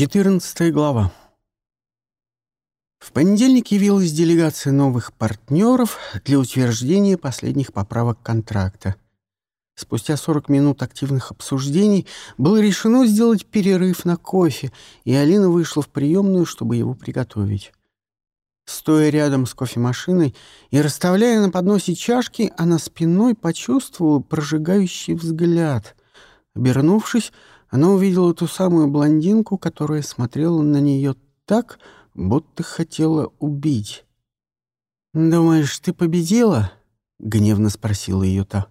14 глава. В понедельник явилась делегация новых партнеров для утверждения последних поправок контракта. Спустя 40 минут активных обсуждений было решено сделать перерыв на кофе, и Алина вышла в приемную, чтобы его приготовить. Стоя рядом с кофемашиной и расставляя на подносе чашки, она спиной почувствовала прожигающий взгляд. Обернувшись, она увидела ту самую блондинку, которая смотрела на нее так, будто хотела убить. «Думаешь, ты победила?» — гневно спросила ее та.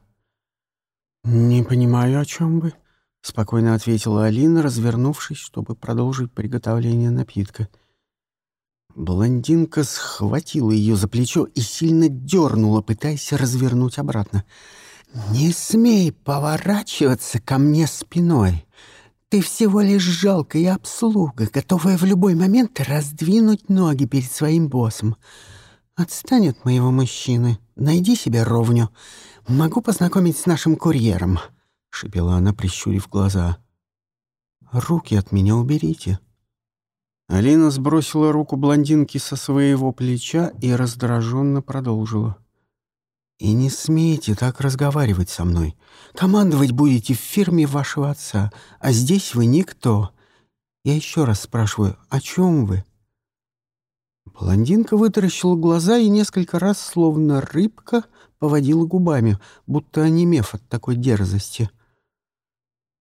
«Не понимаю, о чем вы», — спокойно ответила Алина, развернувшись, чтобы продолжить приготовление напитка. Блондинка схватила ее за плечо и сильно дернула, пытаясь развернуть обратно. «Не смей поворачиваться ко мне спиной. Ты всего лишь жалкая обслуга, готовая в любой момент раздвинуть ноги перед своим боссом. Отстань от моего мужчины, найди себе ровню. Могу познакомить с нашим курьером», — шепела она, прищурив глаза. «Руки от меня уберите». Алина сбросила руку блондинки со своего плеча и раздраженно продолжила. «И не смейте так разговаривать со мной. Командовать будете в фирме вашего отца, а здесь вы никто. Я еще раз спрашиваю, о чем вы?» Блондинка вытаращила глаза и несколько раз, словно рыбка, поводила губами, будто онемев от такой дерзости.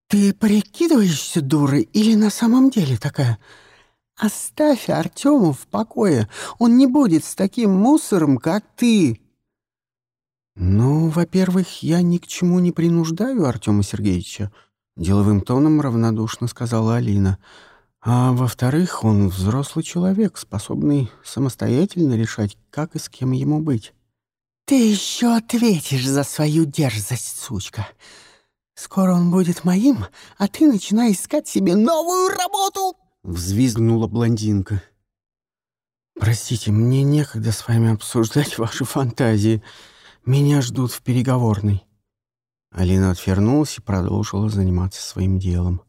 «Ты прикидываешься дурой или на самом деле такая? Оставь Артему в покое. Он не будет с таким мусором, как ты!» «Ну, во-первых, я ни к чему не принуждаю Артема Сергеевича», — деловым тоном равнодушно сказала Алина. «А во-вторых, он взрослый человек, способный самостоятельно решать, как и с кем ему быть». «Ты еще ответишь за свою дерзость, сучка. Скоро он будет моим, а ты начинай искать себе новую работу!» — взвизгнула блондинка. «Простите, мне некогда с вами обсуждать ваши фантазии», меня ждут в переговорной». Алина отвернулась и продолжила заниматься своим делом.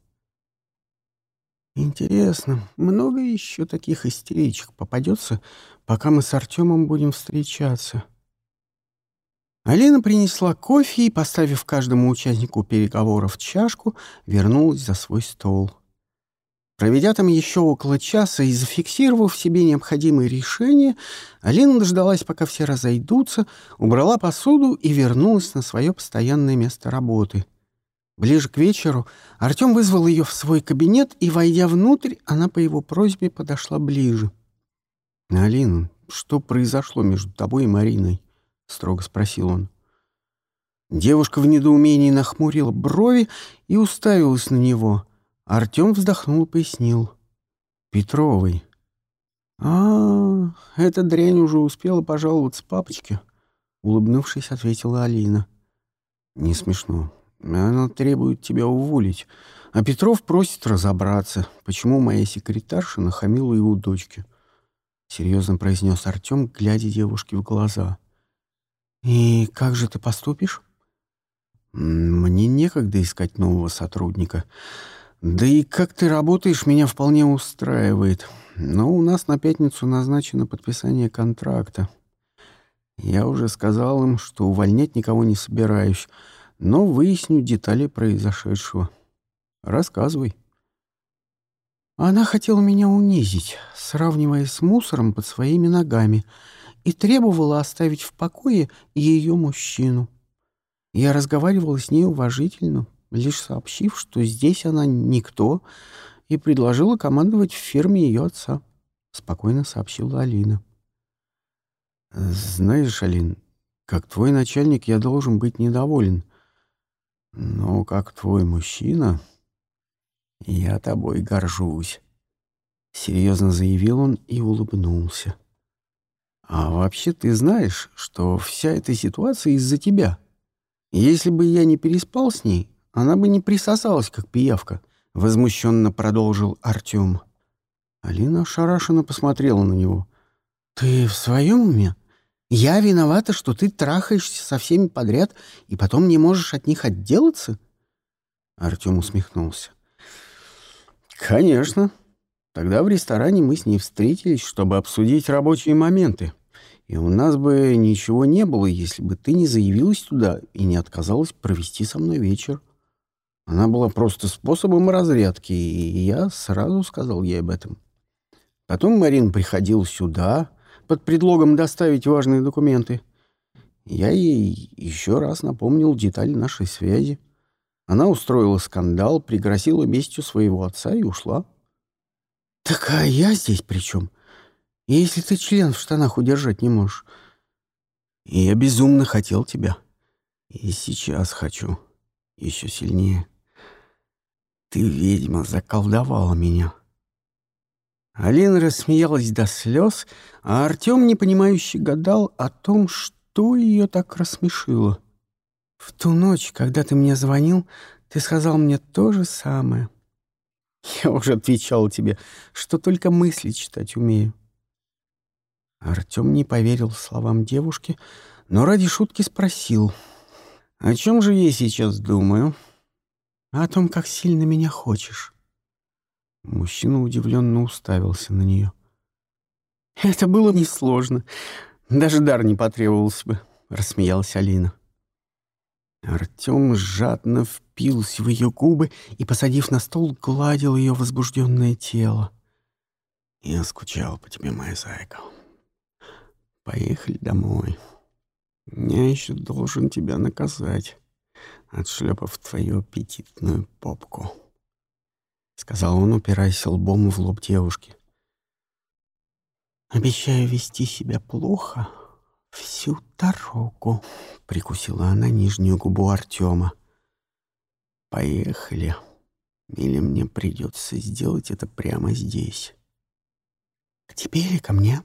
«Интересно, много еще таких истеричек попадется, пока мы с Артемом будем встречаться?» Алина принесла кофе и, поставив каждому участнику переговоров чашку, вернулась за свой стол. Проведя там еще около часа и зафиксировав себе необходимые решения, Алина дождалась, пока все разойдутся, убрала посуду и вернулась на свое постоянное место работы. Ближе к вечеру Артем вызвал ее в свой кабинет, и, войдя внутрь, она по его просьбе подошла ближе. «Алина, что произошло между тобой и Мариной?» — строго спросил он. Девушка в недоумении нахмурила брови и уставилась на него — Артем вздохнул и пояснил. «Петровой». «А, эта дрянь уже успела пожаловаться папочке», — улыбнувшись, ответила Алина. «Не смешно. Она требует тебя уволить, а Петров просит разобраться, почему моя секретарша нахамила его дочке», — серьезно произнес Артем, глядя девушке в глаза. «И как же ты поступишь?» «Мне некогда искать нового сотрудника». Да и как ты работаешь, меня вполне устраивает. Но у нас на пятницу назначено подписание контракта. Я уже сказал им, что увольнять никого не собираюсь, но выясню детали произошедшего. Рассказывай. Она хотела меня унизить, сравнивая с мусором под своими ногами, и требовала оставить в покое ее мужчину. Я разговаривала с ней уважительно, лишь сообщив, что здесь она никто, и предложила командовать в фирме ее отца, — спокойно сообщила Алина. «Знаешь, Алин, как твой начальник я должен быть недоволен, но как твой мужчина я тобой горжусь», — серьезно заявил он и улыбнулся. «А вообще ты знаешь, что вся эта ситуация из-за тебя. Если бы я не переспал с ней, она бы не присосалась, как пиявка», — возмущенно продолжил Артем. Алина ошарашенно посмотрела на него. «Ты в своем уме? Я виновата, что ты трахаешься со всеми подряд и потом не можешь от них отделаться?» Артем усмехнулся. «Конечно. Тогда в ресторане мы с ней встретились, чтобы обсудить рабочие моменты. И у нас бы ничего не было, если бы ты не заявилась туда и не отказалась провести со мной вечер. Она была просто способом разрядки, и я сразу сказал ей об этом. Потом Марин приходил сюда под предлогом доставить важные документы. Я ей еще раз напомнил детали нашей связи. Она устроила скандал, пригрозила местью своего отца и ушла. «Так а я здесь при чем? Если ты член в штанах удержать не можешь. Я безумно хотел тебя. И сейчас хочу. Еще сильнее. Ты, ведьма, заколдовала меня». Алина рассмеялась до слез, а Артем, непонимающе, гадал о том, что ее так рассмешило. «В ту ночь, когда ты мне звонил, ты сказал мне то же самое». Я уже отвечал тебе, что только мысли читать умею. Артем не поверил словам девушки, но ради шутки спросил. «О чем же я сейчас думаю?» «О том, как сильно меня хочешь». Мужчина удивленно уставился на нее. «Это было несложно. Даже дар не потребовался бы», — рассмеялась Алина. Артем жадно впился в ее губы и, посадив на стол, гладил ее возбужденное тело. «Я скучал по тебе, моя зайка. Поехали домой. Я еще должен тебя наказать, отшлепав твою аппетитную попку», — сказал он, упираясь лбом в лоб девушки. «Обещаю вести себя плохо всю дорогу», Прикусила она нижнюю губу Артема. «Поехали. Или мне придется сделать это прямо здесь». «К тебе или ко мне?»